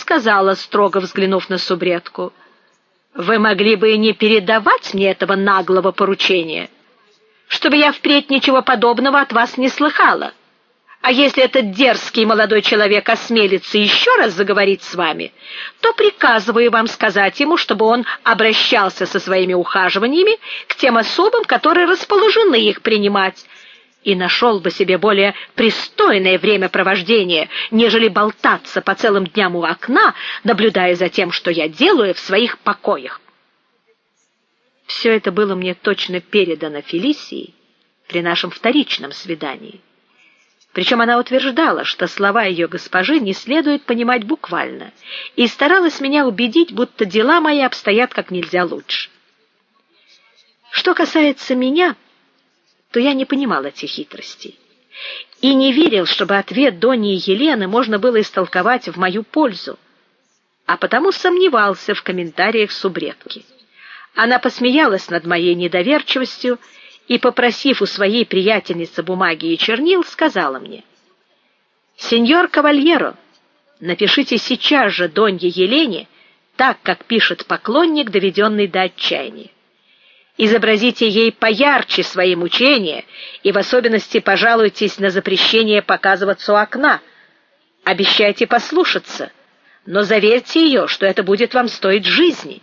сказала, строго взглянув на субредку: "Вы могли бы и не передавать мне этого наглого поручения, чтобы я впредь ничего подобного от вас не слыхала. А если этот дерзкий молодой человек осмелится еще раз заговорить с вами, то приказываю вам сказать ему, чтобы он обращался со своими ухаживаниями к тем особам, которые расположены их принимать, и нашел бы себе более пристойное времяпровождение, нежели болтаться по целым дням у окна, наблюдая за тем, что я делаю в своих покоях. Все это было мне точно передано Фелисии при нашем вторичном свидании. Причем она утверждала, что слова ее госпожи не следует понимать буквально, и старалась меня убедить, будто дела мои обстоят как нельзя лучше. Что касается меня, то я не понимал этих хитростей и не верил, чтобы ответ Дони Елены можно было истолковать в мою пользу, а потому сомневался в комментариях субредки. Она посмеялась над моей недоверчивостью и, попросив у своей приятельницы бумаги и чернил, сказала мне: "Сеньор Кавальеро, напишите сейчас же Донье Елене так, как пишет поклонник, доведенный до отчаяния. Изобразите ей поярче свои мучения и в особенности пожалуйтесь на запрещение показываться у окна. Обещайте послушаться, но заверьте ее, что это будет вам стоить жизни.